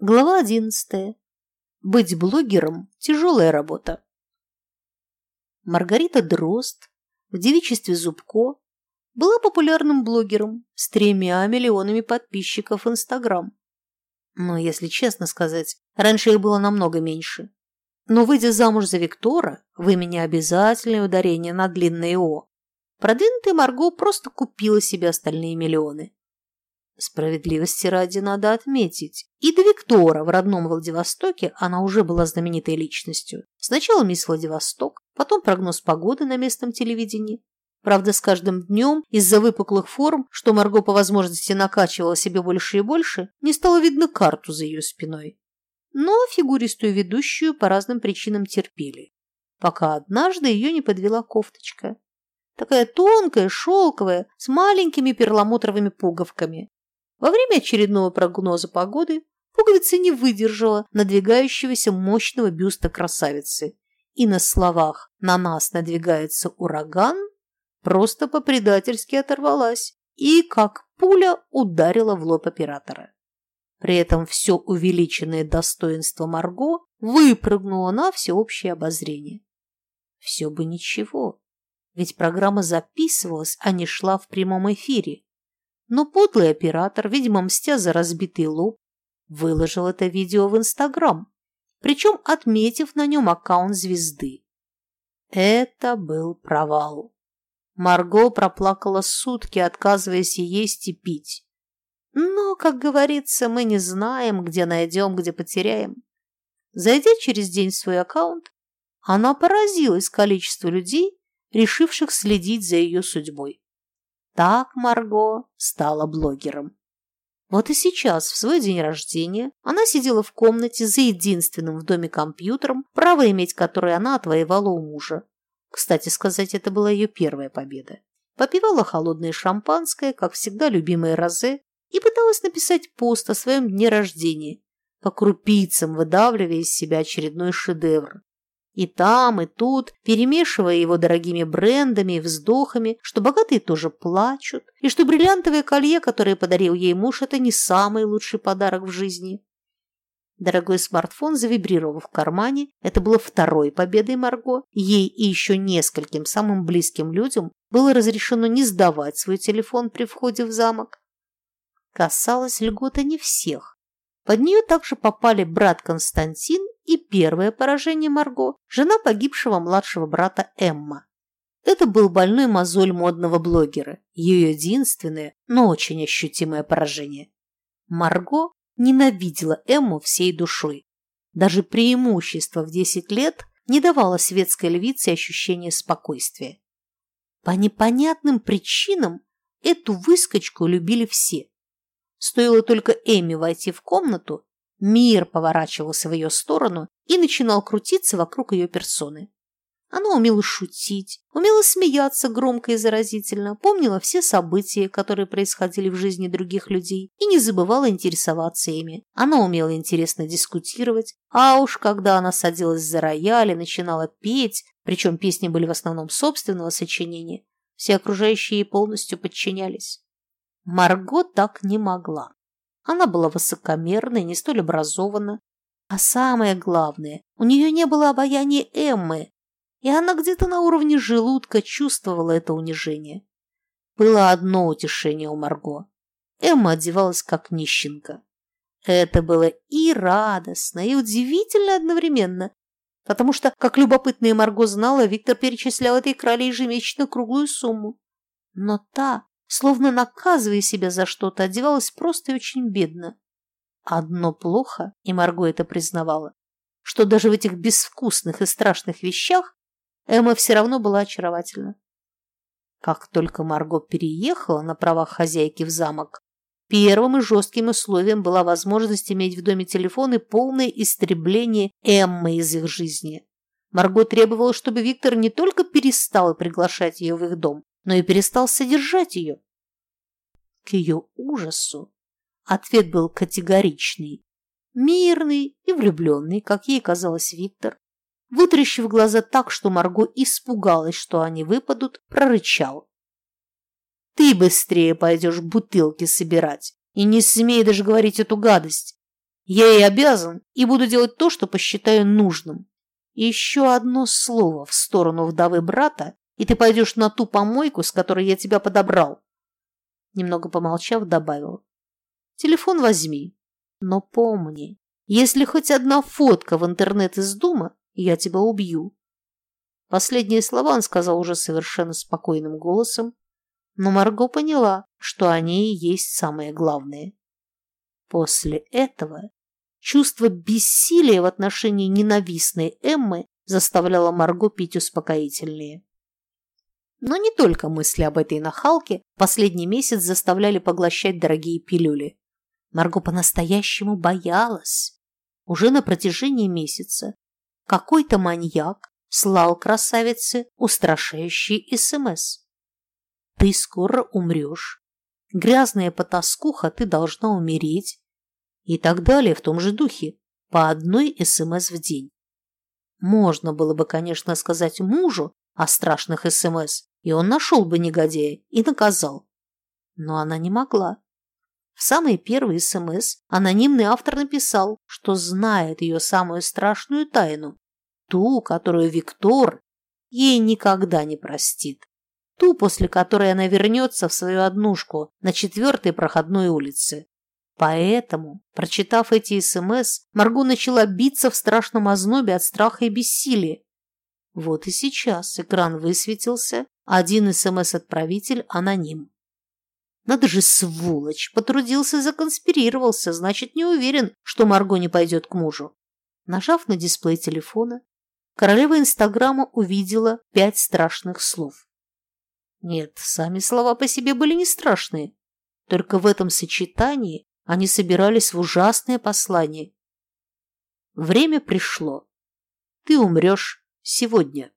Глава одиннадцатая. Быть блогером – тяжелая работа. Маргарита Дрозд в девичестве Зубко была популярным блогером с тремя миллионами подписчиков в Инстаграм. Но, если честно сказать, раньше их было намного меньше. Но, выйдя замуж за Виктора, в имени обязательное ударение на длинное «о», продвинутая Марго просто купила себе остальные миллионы. Справедливости ради надо отметить. И до Виктора в родном Владивостоке она уже была знаменитой личностью. Сначала мисс Владивосток, потом прогноз погоды на местном телевидении. Правда, с каждым днем из-за выпуклых форм, что Марго по возможности накачивала себе больше и больше, не стало видно карту за ее спиной. Но фигуристую ведущую по разным причинам терпели. Пока однажды ее не подвела кофточка. Такая тонкая, шелковая, с маленькими перламутровыми пуговками. Во время очередного прогноза погоды пуговица не выдержала надвигающегося мощного бюста красавицы, и на словах «на нас надвигается ураган» просто по-предательски оторвалась и, как пуля, ударила в лоб оператора. При этом все увеличенное достоинство Марго выпрыгнуло на всеобщее обозрение. Все бы ничего, ведь программа записывалась, а не шла в прямом эфире. Но подлый оператор, видимо, мстя за разбитый лоб, выложил это видео в Инстаграм, причем отметив на нем аккаунт звезды. Это был провал. Марго проплакала сутки, отказываясь есть и пить. Но, как говорится, мы не знаем, где найдем, где потеряем. Зайдя через день в свой аккаунт, она поразилась количеству людей, решивших следить за ее судьбой. Так Марго стала блогером. Вот и сейчас, в свой день рождения, она сидела в комнате за единственным в доме компьютером, право иметь который она отвоевала у мужа. Кстати сказать, это была ее первая победа. Попивала холодное шампанское, как всегда любимое розе, и пыталась написать пост о своем дне рождения, по крупицам выдавливая из себя очередной шедевр. И там, и тут, перемешивая его дорогими брендами и вздохами, что богатые тоже плачут, и что бриллиантовое колье, которое подарил ей муж, это не самый лучший подарок в жизни. Дорогой смартфон завибрировал в кармане. Это было второй победой Марго. Ей и еще нескольким самым близким людям было разрешено не сдавать свой телефон при входе в замок. Касалось льгота не всех. Под нее также попали брат Константин и первое поражение Марго – жена погибшего младшего брата Эмма. Это был больной мозоль модного блогера, ее единственное, но очень ощутимое поражение. Марго ненавидела Эмму всей душой. Даже преимущество в 10 лет не давало светской львице ощущения спокойствия. По непонятным причинам эту выскочку любили все. Стоило только Эмме войти в комнату, Мир поворачивался в ее сторону и начинал крутиться вокруг ее персоны. Она умела шутить, умела смеяться громко и заразительно, помнила все события, которые происходили в жизни других людей, и не забывала интересоваться ими. Она умела интересно дискутировать, а уж когда она садилась за рояль и начинала петь, причем песни были в основном собственного сочинения, все окружающие ей полностью подчинялись. Марго так не могла. Она была высокомерна и не столь образована. А самое главное, у нее не было обаяния Эммы, и она где-то на уровне желудка чувствовала это унижение. Было одно утешение у Марго. Эмма одевалась как нищенка. Это было и радостно, и удивительно одновременно, потому что, как любопытная Марго знала, Виктор перечислял этой крале ежемесячно круглую сумму. Но та словно наказывая себя за что-то, одевалась просто и очень бедно. Одно плохо, и Марго это признавала, что даже в этих безвкусных и страшных вещах Эмма все равно была очаровательна. Как только Марго переехала на правах хозяйки в замок, первым и жестким условием была возможность иметь в доме телефон и полное истребление Эммы из их жизни. Марго требовала, чтобы Виктор не только перестал приглашать ее в их дом, но и перестал содержать ее. К ее ужасу ответ был категоричный. Мирный и влюбленный, как ей казалось Виктор, вытрящив глаза так, что Марго испугалась, что они выпадут, прорычал. «Ты быстрее пойдешь бутылки собирать и не смей даже говорить эту гадость. Я ей обязан и буду делать то, что посчитаю нужным. Еще одно слово в сторону вдовы брата, и ты пойдешь на ту помойку, с которой я тебя подобрал. Немного помолчав, добавил. Телефон возьми. Но помни, если хоть одна фотка в интернет из дома, я тебя убью. Последние слова он сказал уже совершенно спокойным голосом, но Марго поняла, что они и есть самое главное. После этого чувство бессилия в отношении ненавистной Эммы заставляло Марго пить успокоительные. Но не только мысли об этой нахалке последний месяц заставляли поглощать дорогие пилюли. Марго по-настоящему боялась. Уже на протяжении месяца какой-то маньяк слал красавице устрашающий СМС. «Ты скоро умрешь. Грязная потаскуха, ты должна умереть». И так далее в том же духе, по одной СМС в день. Можно было бы, конечно, сказать мужу о страшных СМС, и он нашел бы негодяя и наказал. Но она не могла. В самый первый СМС анонимный автор написал, что знает ее самую страшную тайну, ту, которую Виктор ей никогда не простит, ту, после которой она вернется в свою однушку на четвертой проходной улице. Поэтому, прочитав эти СМС, Марго начала биться в страшном ознобе от страха и бессилия. Вот и сейчас экран высветился, один СМС-отправитель аноним. Надо же, сволочь, потрудился, законспирировался, значит, не уверен, что Марго не пойдет к мужу. Нажав на дисплей телефона, королева Инстаграма увидела пять страшных слов. Нет, сами слова по себе были не страшные, только в этом сочетании они собирались в ужасное послание. Время пришло. Ты умрешь сегодня.